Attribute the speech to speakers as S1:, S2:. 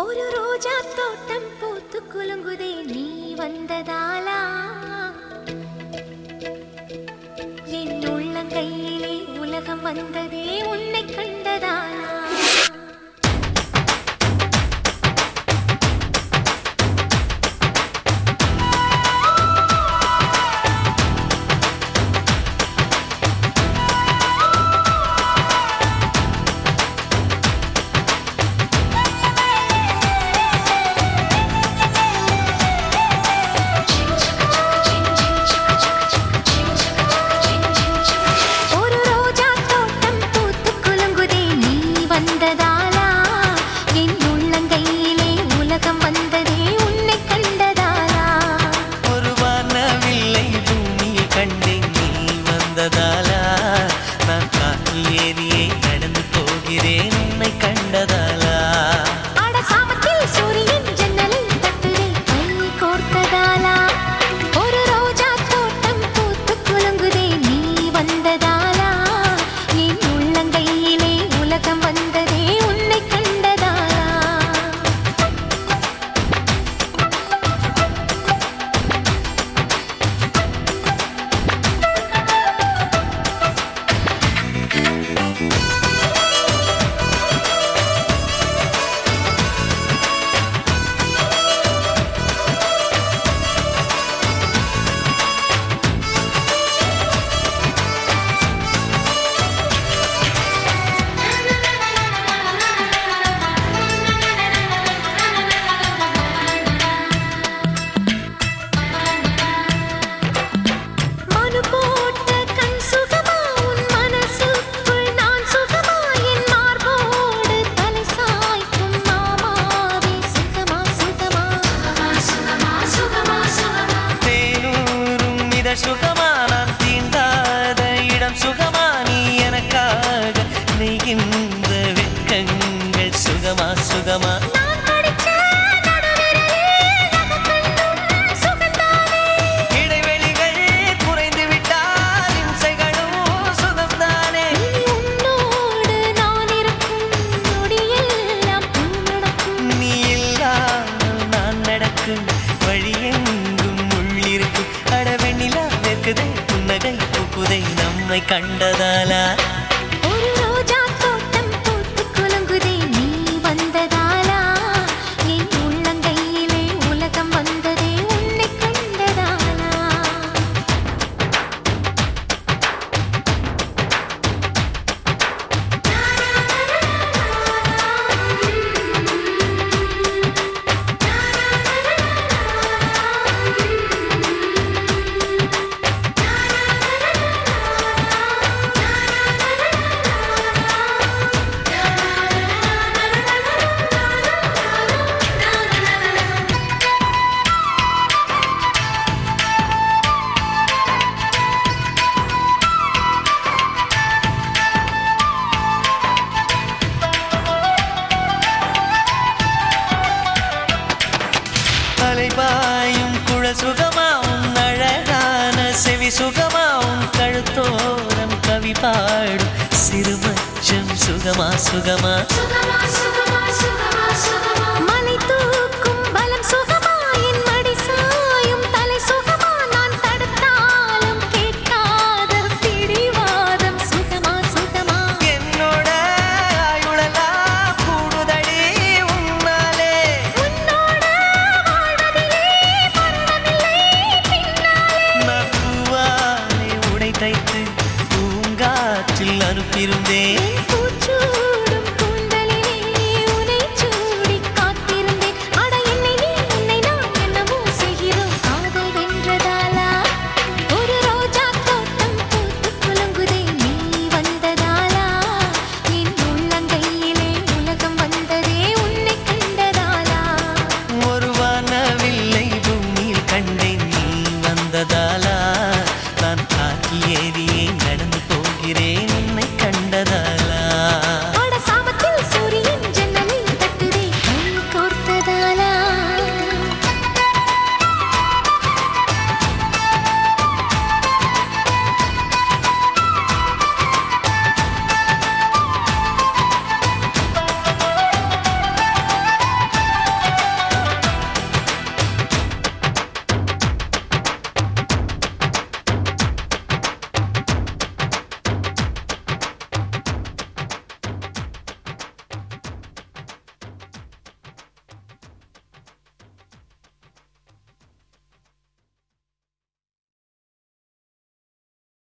S1: ஒரு ரோஜா தோட்டம் பூத்து குலுங்குதே நீ வந்ததாலா என் உள்ளங்கையிலே உலகம் வந்ததே கண்டதாலா?
S2: குரல் சுகமாவும் அழகான செவி சுகமாவும் கழுத்தோரம் கவி பாடும். சிறுமச்சம் சுகமா சுகமா?
S1: மன